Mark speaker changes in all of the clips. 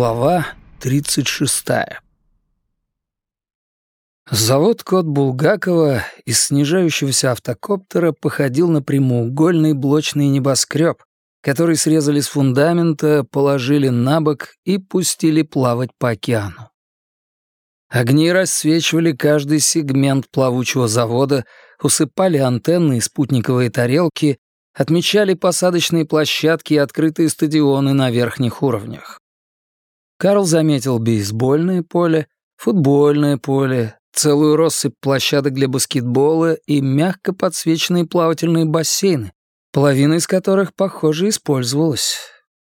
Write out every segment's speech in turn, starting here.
Speaker 1: Глава 36 Завод «Кот Булгакова» из снижающегося автокоптера походил на прямоугольный блочный небоскреб, который срезали с фундамента, положили на бок и пустили плавать по океану. Огни рассвечивали каждый сегмент плавучего завода, усыпали антенны и спутниковые тарелки, отмечали посадочные площадки и открытые стадионы на верхних уровнях. Карл заметил бейсбольное поле, футбольное поле, целую россыпь площадок для баскетбола и мягко подсвеченные плавательные бассейны, половина из которых, похоже, использовалась.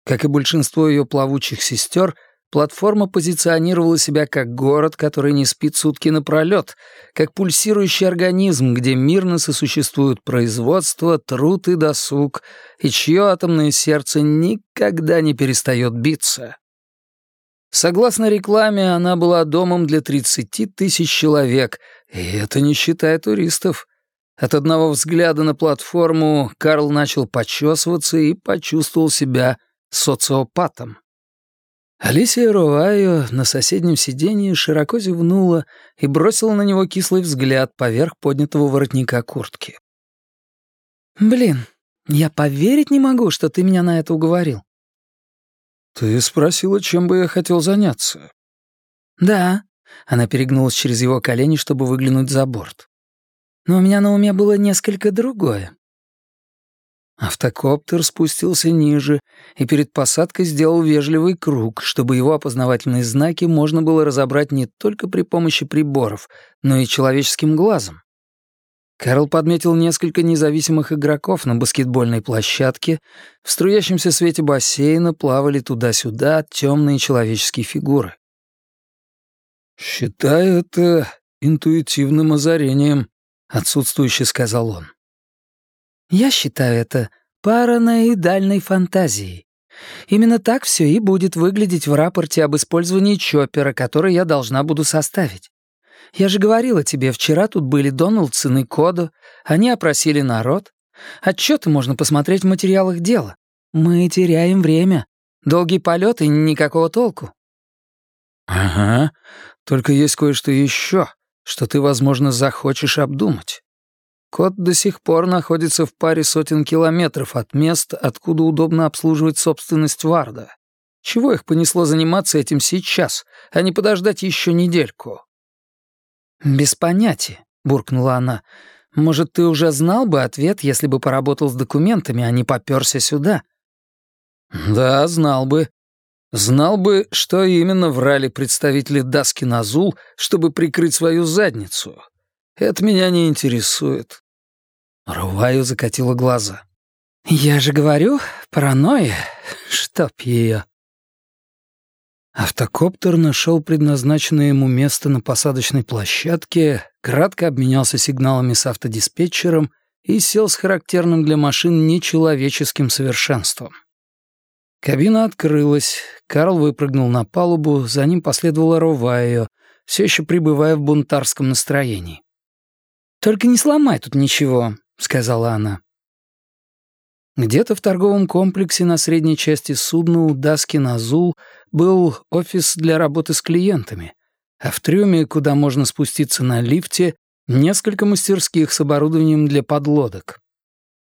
Speaker 1: Как и большинство ее плавучих сестер, платформа позиционировала себя как город, который не спит сутки напролет, как пульсирующий организм, где мирно сосуществуют производство, труд и досуг, и чье атомное сердце никогда не перестает биться. Согласно рекламе, она была домом для 30 тысяч человек, и это не считая туристов. От одного взгляда на платформу Карл начал почесываться и почувствовал себя социопатом. Алисия Руайо на соседнем сиденье широко зевнула и бросила на него кислый взгляд поверх поднятого воротника куртки. «Блин, я поверить не могу, что ты меня на это уговорил.
Speaker 2: «Ты спросила, чем бы я хотел заняться?»
Speaker 1: «Да». Она перегнулась через его колени, чтобы выглянуть за борт. «Но у меня на уме было несколько другое». Автокоптер спустился ниже и перед посадкой сделал вежливый круг, чтобы его опознавательные знаки можно было разобрать не только при помощи приборов, но и человеческим глазом. Кэрол подметил несколько независимых игроков на баскетбольной площадке. В струящемся свете бассейна плавали туда-сюда темные человеческие фигуры.
Speaker 2: «Считаю это интуитивным озарением», — отсутствующе сказал он.
Speaker 1: «Я считаю это параноидальной фантазией. Именно так все и будет выглядеть в рапорте об использовании чоппера, который я должна буду составить. Я же говорила тебе, вчера тут были Доналдсон и Кодо. Они опросили народ. Отчеты можно посмотреть в материалах дела. Мы теряем время. Долгий полет и никакого толку».
Speaker 2: «Ага, только есть кое-что еще, что ты, возможно, захочешь обдумать. Кот до сих пор находится в паре сотен километров от мест, откуда удобно обслуживать собственность Варда. Чего их понесло заниматься этим сейчас, а не подождать еще недельку?»
Speaker 1: «Без понятия», — буркнула она. «Может, ты уже знал бы ответ, если бы поработал с документами, а не попёрся сюда?»
Speaker 2: «Да, знал бы. Знал бы, что именно врали представители Даски Назул, чтобы прикрыть свою задницу. Это меня не интересует».
Speaker 1: Руваю закатила глаза. «Я же говорю, паранойя, чтоб её». Автокоптер нашел предназначенное ему место на посадочной площадке, кратко обменялся сигналами с автодиспетчером и сел с характерным для машин нечеловеческим совершенством. Кабина открылась, Карл выпрыгнул на палубу, за ним последовала Ровайо, все еще пребывая в бунтарском настроении. «Только не сломай тут ничего», — сказала она. Где-то в торговом комплексе на средней части судна у Даскин Азул был офис для работы с клиентами, а в трюме, куда можно спуститься на лифте, несколько мастерских с оборудованием для подлодок.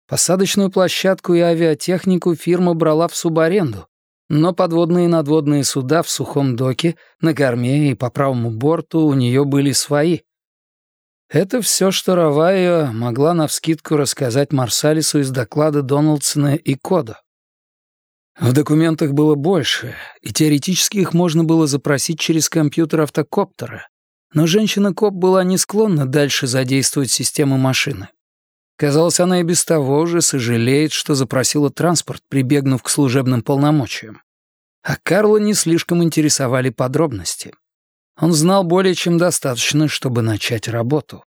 Speaker 1: Посадочную площадку и авиатехнику фирма брала в субаренду, но подводные и надводные суда в сухом доке, на корме и по правому борту у нее были свои. Это все, что Равайо могла навскидку рассказать Марсалису из доклада Доналдсона и Кода. В документах было больше, и теоретически их можно было запросить через компьютер автокоптера, но женщина-коп была не склонна дальше задействовать систему машины. Казалось, она и без того уже сожалеет, что запросила транспорт, прибегнув к служебным полномочиям. А Карла не слишком интересовали подробности. Он знал более чем достаточно, чтобы начать работу.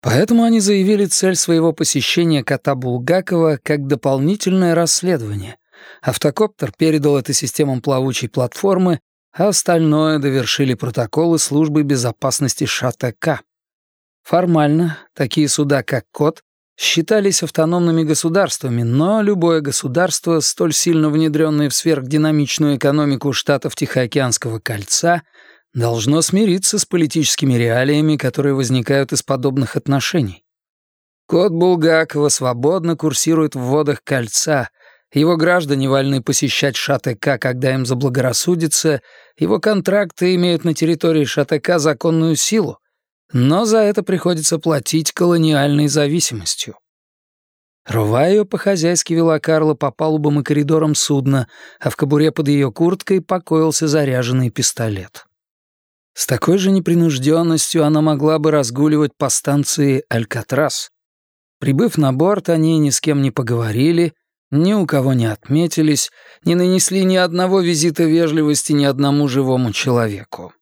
Speaker 1: Поэтому они заявили цель своего посещения кота Булгакова как дополнительное расследование. Автокоптер передал это системам плавучей платформы, а остальное довершили протоколы службы безопасности ШАТК. Формально, такие суда, как «Кот», считались автономными государствами, но любое государство, столь сильно внедренное в сверхдинамичную экономику штатов Тихоокеанского кольца, должно смириться с политическими реалиями, которые возникают из подобных отношений. Кот Булгакова свободно курсирует в водах кольца, его граждане вольны посещать ШАТК, когда им заблагорассудится, его контракты имеют на территории ШАТК законную силу, но за это приходится платить колониальной зависимостью. Рувайо по-хозяйски вела Карла по палубам и коридорам судна, а в кобуре под ее курткой покоился заряженный пистолет. С такой же непринужденностью она могла бы разгуливать по станции «Алькатрас». Прибыв на борт, они ни с кем не поговорили, ни у кого не отметились, не нанесли ни одного визита вежливости ни одному живому человеку.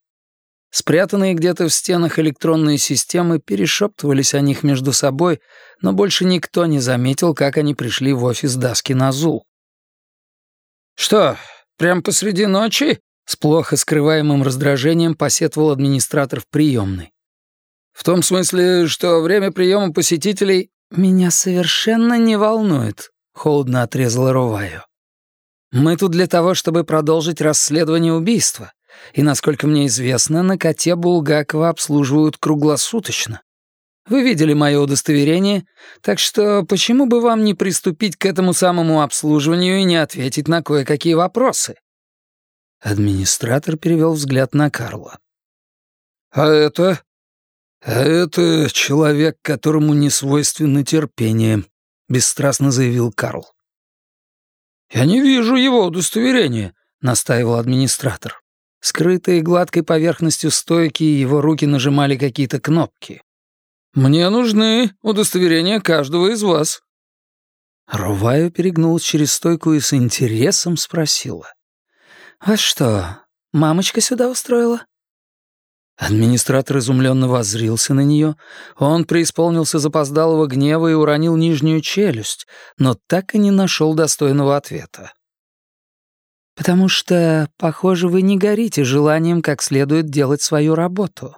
Speaker 1: Спрятанные где-то в стенах электронные системы перешептывались о них между собой, но больше никто не заметил, как они пришли в офис Даски Назул. «Что, прям посреди ночи?» — с плохо скрываемым раздражением посетовал администратор в приемной. «В том смысле, что время приема посетителей меня совершенно не волнует», — холодно отрезала Руваю. «Мы тут для того, чтобы продолжить расследование убийства и, насколько мне известно, на коте Булгакова обслуживают круглосуточно. Вы видели мое удостоверение, так что почему бы вам не приступить к этому самому обслуживанию и не ответить на кое-какие вопросы?» Администратор перевел взгляд на Карла.
Speaker 2: «А это?» «А это человек, которому не свойственно терпение», — бесстрастно заявил Карл.
Speaker 1: «Я не вижу его удостоверения», — настаивал администратор. Скрытые гладкой поверхностью стойки, его руки нажимали какие-то кнопки.
Speaker 2: «Мне нужны удостоверения каждого из вас».
Speaker 1: Руваю перегнулась через стойку и с интересом спросила. «А что, мамочка сюда устроила?» Администратор изумленно воззрился на нее. Он преисполнился запоздалого гнева и уронил нижнюю челюсть, но так и не нашел достойного ответа. «Потому что, похоже, вы не горите желанием как следует делать свою работу.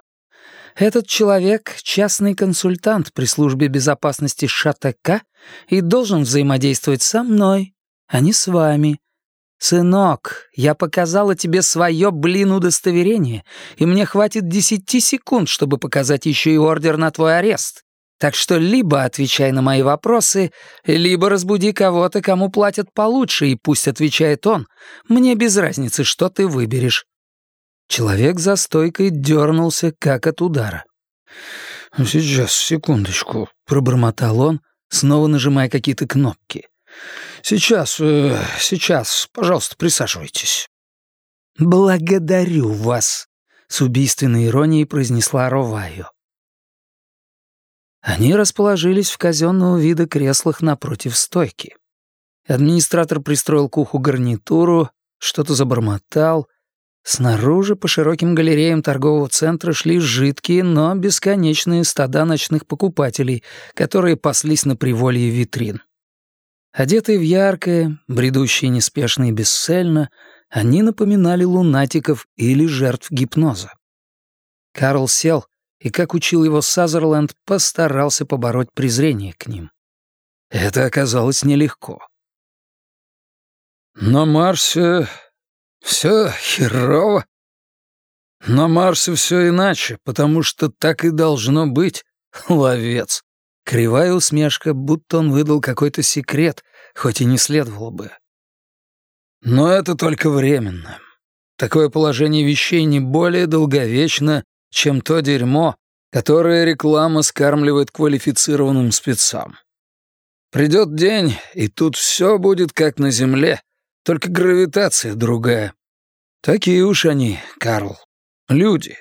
Speaker 1: Этот человек — частный консультант при службе безопасности ШАТК и должен взаимодействовать со мной, а не с вами. Сынок, я показала тебе свое, блин, удостоверение, и мне хватит десяти секунд, чтобы показать еще и ордер на твой арест. Так что либо отвечай на мои вопросы, либо разбуди кого-то, кому платят получше, и пусть отвечает он. Мне без разницы, что ты выберешь». Человек за стойкой дернулся, как от удара.
Speaker 2: «Сейчас, секундочку», —
Speaker 1: пробормотал он, снова нажимая какие-то кнопки.
Speaker 2: «Сейчас, э, сейчас, пожалуйста, присаживайтесь».
Speaker 1: «Благодарю вас», — с убийственной иронией произнесла Ровайо. Они расположились в казенного вида креслах напротив стойки. Администратор пристроил к уху гарнитуру, что-то забормотал. Снаружи по широким галереям торгового центра шли жидкие, но бесконечные стада ночных покупателей, которые паслись на приволье витрин. Одетые в яркое, бредущие неспешно и бесцельно, они напоминали лунатиков или жертв гипноза. Карл сел, и, как учил его Сазерленд, постарался побороть презрение к ним. Это оказалось нелегко.
Speaker 2: «На Марсе все херово. На Марсе все иначе, потому что так и должно быть, ловец».
Speaker 1: Кривая усмешка, будто он выдал какой-то секрет, хоть и не следовало бы.
Speaker 2: Но это только временно. Такое положение вещей не более долговечно, чем то дерьмо, которое реклама скармливает квалифицированным спецам. Придет день, и тут все будет как на Земле, только гравитация другая. Такие уж они, Карл. Люди.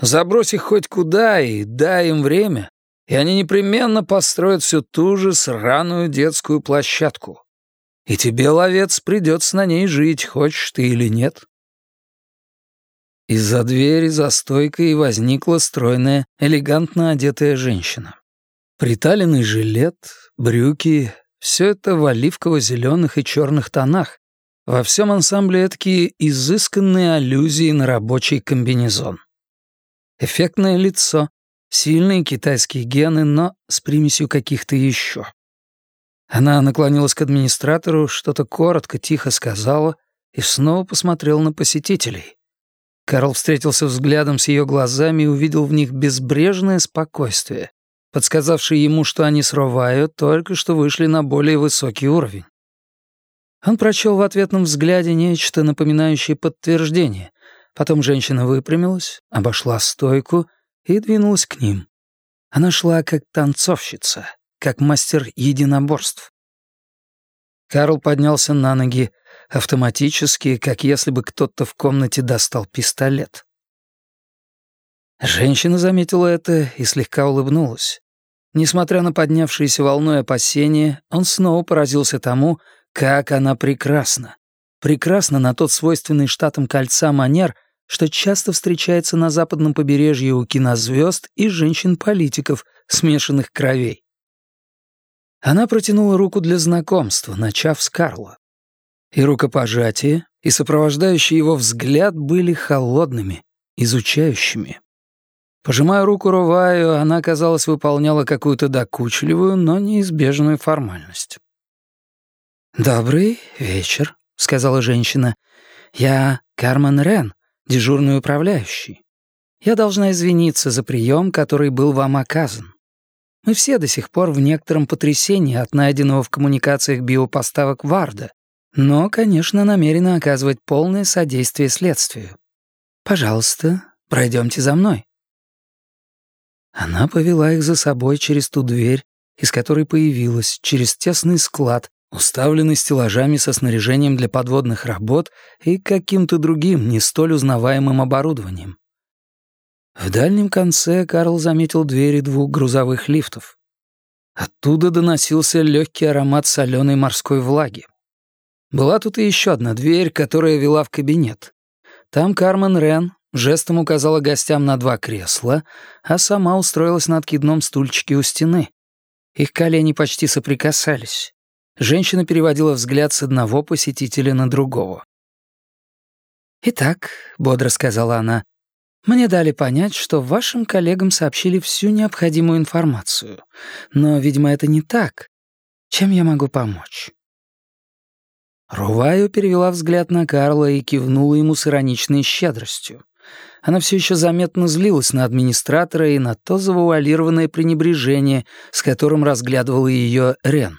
Speaker 2: Забрось их хоть куда и дай им время, и они непременно построят всю ту же сраную детскую площадку. И тебе, ловец, придется на ней жить, хочешь ты или нет. Из-за двери за стойкой возникла стройная, элегантно одетая женщина. Приталенный жилет, брюки — все это в оливково-зеленых и черных тонах. Во всем ансамбле такие изысканные аллюзии на рабочий комбинезон. Эффектное лицо,
Speaker 1: Сильные китайские гены, но с примесью каких-то еще. Она наклонилась к администратору, что-то коротко, тихо сказала и снова посмотрела на посетителей. Карл встретился взглядом с ее глазами и увидел в них безбрежное спокойствие, подсказавшее ему, что они с Ровайо только что вышли на более высокий уровень. Он прочел в ответном взгляде нечто напоминающее подтверждение. Потом женщина выпрямилась, обошла стойку — и двинулась к ним. Она шла как танцовщица, как мастер единоборств. Карл поднялся на ноги, автоматически, как если бы кто-то в комнате достал пистолет. Женщина заметила это и слегка улыбнулась. Несмотря на поднявшиеся волной опасения, он снова поразился тому, как она прекрасна. Прекрасна на тот свойственный штатам кольца манер, что часто встречается на западном побережье у кинозвезд и женщин-политиков, смешанных кровей. Она протянула руку для знакомства, начав с Карла. И рукопожатие, и сопровождающий его взгляд были холодными, изучающими. Пожимая руку Руваю, она, казалось, выполняла какую-то докучливую, но неизбежную формальность. «Добрый вечер», — сказала женщина. «Я Кармен Рен, дежурный управляющий. Я должна извиниться за прием, который был вам оказан. Мы все до сих пор в некотором потрясении от найденного в коммуникациях биопоставок Варда, но, конечно, намерены оказывать полное содействие следствию. Пожалуйста, пройдемте за мной». Она повела их за собой через ту дверь, из которой появилась, через тесный склад, уставленный стеллажами со снаряжением для подводных работ и каким-то другим, не столь узнаваемым оборудованием. В дальнем конце Карл заметил двери двух грузовых лифтов. Оттуда доносился легкий аромат соленой морской влаги. Была тут и еще одна дверь, которая вела в кабинет. Там Кармен Рен жестом указала гостям на два кресла, а сама устроилась на откидном стульчике у стены. Их колени почти соприкасались. Женщина переводила взгляд с одного посетителя на другого. «Итак», — бодро сказала она, — «мне дали понять, что вашим коллегам сообщили всю необходимую информацию. Но, видимо, это не так. Чем я могу помочь?» Руваю перевела взгляд на Карла и кивнула ему с ироничной щедростью. Она все еще заметно злилась на администратора и на то завуалированное пренебрежение, с которым разглядывала ее Рен.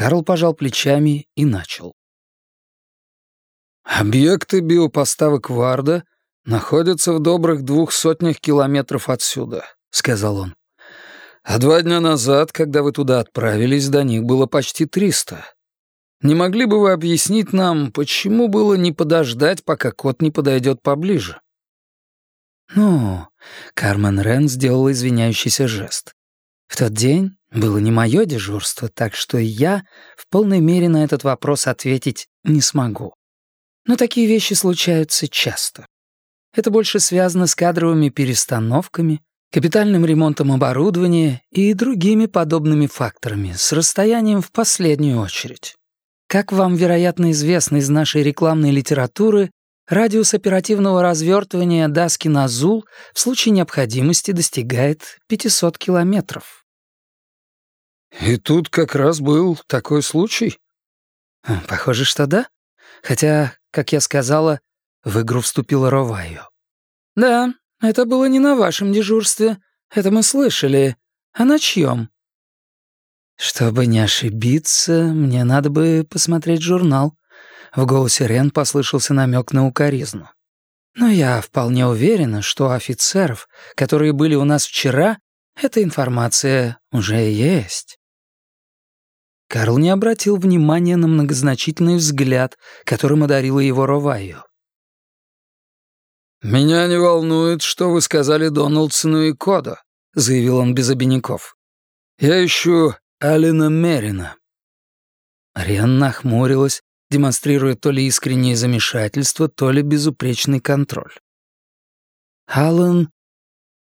Speaker 1: Карл пожал плечами и начал. «Объекты биопоставок Варда находятся в добрых двух сотнях километров отсюда», — сказал он. «А два дня назад, когда вы туда отправились, до них было почти триста. Не могли бы вы объяснить нам, почему было не подождать, пока кот не подойдет поближе?» «Ну...» — Кармен Рен сделала извиняющийся жест. «В тот день было не мое дежурство, так что я в полной мере на этот вопрос ответить не смогу. Но такие вещи случаются часто. Это больше связано с кадровыми перестановками, капитальным ремонтом оборудования и другими подобными факторами, с расстоянием в последнюю очередь. Как вам, вероятно, известно из нашей рекламной литературы, радиус оперативного развертывания Даски Назул в случае необходимости достигает 500 километров.
Speaker 2: «И тут как раз был такой случай?»
Speaker 1: «Похоже, что да. Хотя, как я сказала, в игру вступила Ровайо». «Да, это было не на вашем дежурстве. Это мы слышали. А на чьем?» «Чтобы не ошибиться, мне надо бы посмотреть журнал». В голосе Рен послышался намек на укоризну. «Но я вполне уверена, что у офицеров, которые были у нас вчера, эта информация уже есть». Карл не обратил внимания на многозначительный взгляд, которым одарила его Ровайо.
Speaker 2: «Меня не волнует, что вы сказали Доналдсону и Кодо», — заявил он без обиняков. «Я ищу Алина Мерина».
Speaker 1: Риан нахмурилась, демонстрируя то ли искреннее замешательство, то ли безупречный контроль. «Алан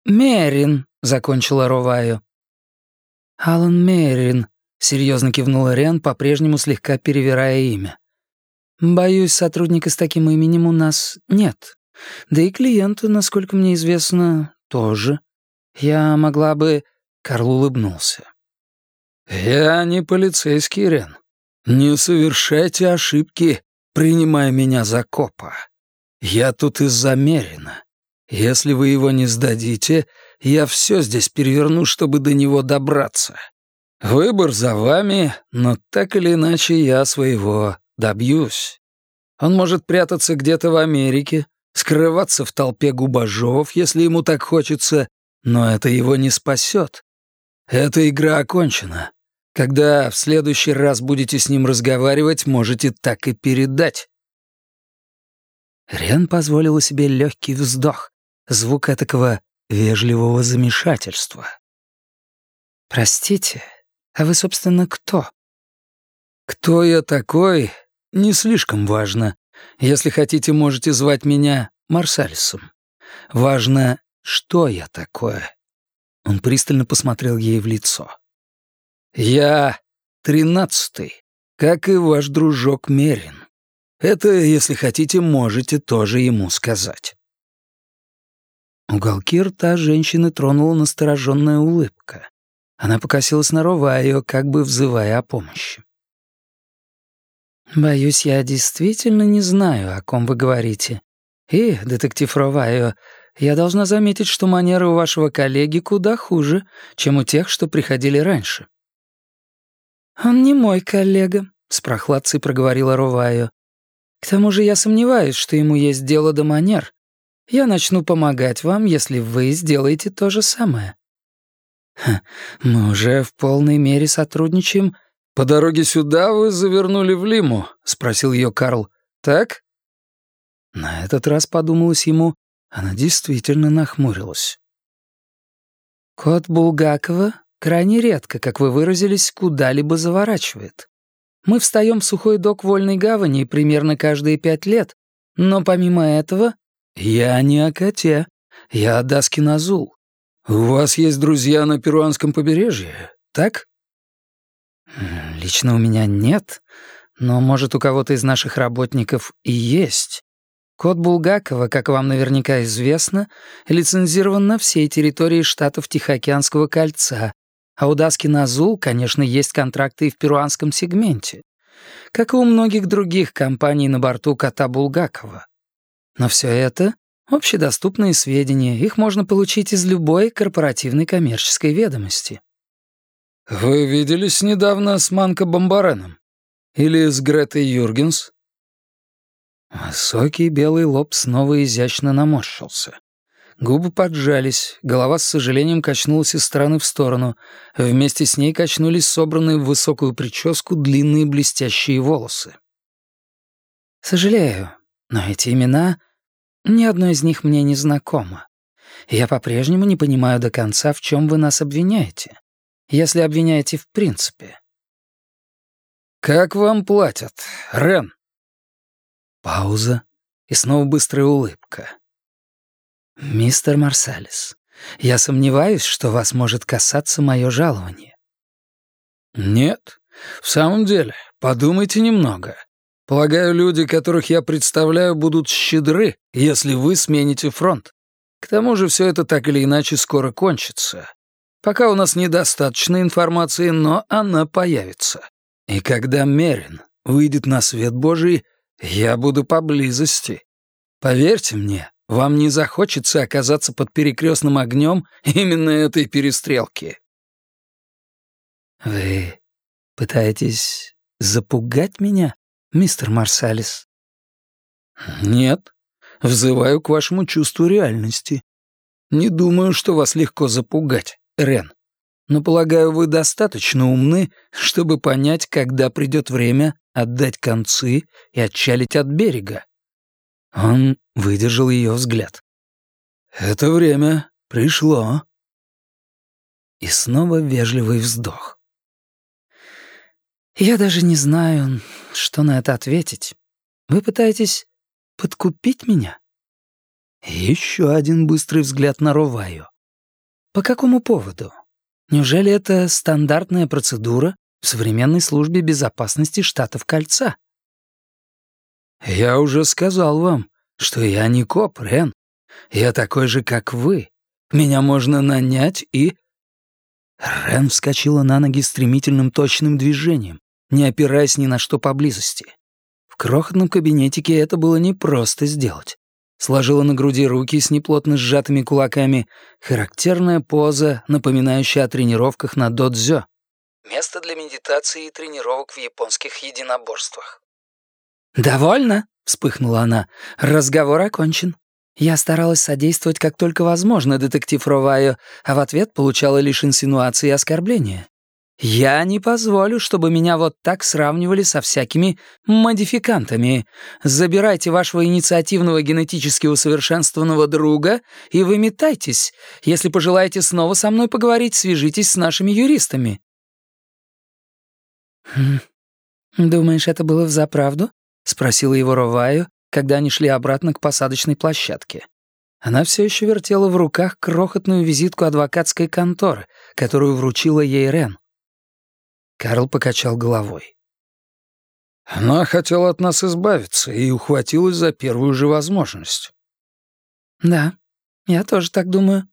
Speaker 1: Мерин», — закончила Ровайо. «Алан Мерин», — серьезно кивнула Риан, по-прежнему слегка перевирая имя. «Боюсь, сотрудника с таким именем у нас нет. Да и клиента, насколько мне известно, тоже. Я могла бы...» Карл улыбнулся.
Speaker 2: «Я не полицейский, Рен. Не совершайте ошибки, принимая меня за копа. Я тут из-за Мерина. Если вы его не сдадите, я все здесь переверну, чтобы до него добраться. Выбор за вами, но так или иначе я своего добьюсь. Он может прятаться где-то в Америке, скрываться в толпе губожов, если ему так хочется, но это его не спасет. Эта игра окончена. Когда в следующий раз будете с ним разговаривать, можете так и передать.
Speaker 1: Рен позволила себе легкий вздох, звук этакого вежливого замешательства. «Простите, а вы, собственно, кто?»
Speaker 2: «Кто я такой, не слишком важно. Если хотите, можете звать меня Марсалисом. Важно, что я такое». Он пристально посмотрел ей в лицо. «Я тринадцатый, как и ваш дружок Мерин. Это, если хотите, можете тоже ему сказать».
Speaker 1: Уголки рта женщины тронула настороженная улыбка. Она покосилась на Ровайо, как бы взывая о помощи. «Боюсь, я действительно не знаю, о ком вы говорите. И, детектив Ровайо, я должна заметить, что манеры у вашего коллеги куда хуже, чем у тех, что приходили раньше». «Он не мой коллега», — с прохладцей проговорила Ровайо. «К тому же я сомневаюсь, что ему есть дело до манер, я начну помогать вам, если вы сделаете то же самое». Ха, «Мы уже в полной мере сотрудничаем».
Speaker 2: «По дороге сюда вы завернули в Лиму?» — спросил ее Карл. «Так?»
Speaker 1: На этот раз подумалось ему, она действительно нахмурилась. «Кот Булгакова крайне редко, как вы выразились, куда-либо заворачивает. Мы встаем в сухой док Вольной Гавани примерно каждые пять лет, но помимо этого
Speaker 2: «Я не о коте. Я о Даскин Азул. У вас есть друзья на перуанском побережье, так?»
Speaker 1: «Лично у меня нет, но, может, у кого-то из наших работников и есть. Код Булгакова, как вам наверняка известно, лицензирован на всей территории штатов Тихоокеанского кольца, а у Даскин Азул, конечно, есть контракты и в перуанском сегменте, как и у многих других компаний на борту кота Булгакова. Но все это — общедоступные сведения, их можно получить из любой корпоративной коммерческой ведомости.
Speaker 2: «Вы виделись недавно с Манко Бомбареном? Или с Гретой Юргенс?»
Speaker 1: Высокий белый лоб снова изящно наморщился. Губы поджались, голова с сожалением качнулась из стороны в сторону. Вместе с ней качнулись собранные в высокую прическу длинные блестящие волосы. «Сожалею, но эти имена ни одно из них мне не знакомо. Я по-прежнему не понимаю до конца, в чем вы нас обвиняете. Если обвиняете в принципе.
Speaker 2: «Как вам платят, Рен?»
Speaker 1: Пауза и снова быстрая улыбка. «Мистер Марсалис, я сомневаюсь, что вас может касаться мое жалование».
Speaker 2: «Нет, в самом деле, подумайте немного. Полагаю, люди, которых я представляю, будут щедры, если вы смените фронт. К тому же все это так или иначе скоро кончится. Пока у нас недостаточно информации, но она появится. И когда Мерин выйдет на свет Божий, я буду поблизости. Поверьте мне, вам не захочется оказаться под перекрестным огнем именно этой перестрелки.
Speaker 1: Вы пытаетесь запугать меня? Мистер Марсалис?»
Speaker 2: «Нет, взываю к вашему чувству реальности. Не думаю, что вас легко запугать, Рен. Но, полагаю, вы достаточно умны, чтобы понять, когда придет время отдать концы и отчалить от берега». Он выдержал ее взгляд. «Это время пришло».
Speaker 1: И снова вежливый вздох. «Я даже не знаю, что на это ответить. Вы пытаетесь подкупить меня?» Еще один быстрый взгляд на Роваю. «По какому поводу? Неужели это стандартная процедура в современной службе безопасности штатов Кольца?»
Speaker 2: «Я уже сказал вам, что я не коп, Рен. Я такой же, как вы.
Speaker 1: Меня можно нанять и...» Рен вскочила на ноги стремительным точным движением, не опираясь ни на что поблизости. В крохотном кабинетике это было непросто сделать. Сложила на груди руки с неплотно сжатыми кулаками, характерная поза, напоминающая о тренировках на додзё. Место для медитации и тренировок в японских единоборствах. «Довольно?» — вспыхнула она. «Разговор окончен. Я старалась содействовать как только возможно, детектив Ровайо, а в ответ получала лишь инсинуации и оскорбления. Я не позволю, чтобы меня вот так сравнивали со всякими модификантами. Забирайте вашего инициативного генетически усовершенствованного друга и выметайтесь. Если пожелаете снова со мной поговорить, свяжитесь с нашими юристами». «Хм, «Думаешь, это было взаправду?» — спросила его Роваю, когда они шли обратно к посадочной площадке. Она все еще вертела в руках крохотную визитку адвокатской конторы, которую вручила ей Рен. Карл покачал головой.
Speaker 2: Она хотела от нас избавиться и ухватилась за первую же возможность.
Speaker 1: Да, я тоже так думаю.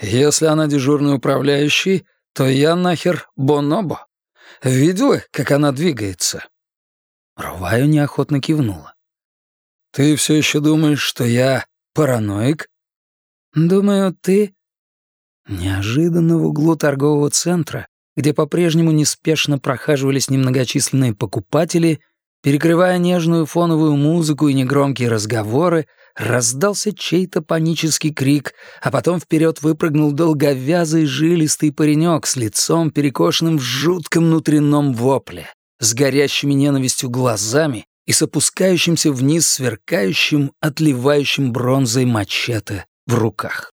Speaker 2: Если она дежурный управляющий, то я нахер Бонобо. Видела, как она двигается?
Speaker 1: Руваю неохотно кивнула.
Speaker 2: «Ты все еще думаешь, что я параноик?»
Speaker 1: «Думаю, ты...» Неожиданно в углу торгового центра, где по-прежнему неспешно прохаживались немногочисленные покупатели, перекрывая нежную фоновую музыку и негромкие разговоры, раздался чей-то панический крик, а потом вперед выпрыгнул долговязый жилистый паренек с лицом, перекошенным в жутком внутреннем вопле, с горящими ненавистью глазами и с опускающимся вниз сверкающим, отливающим бронзой мачете в руках.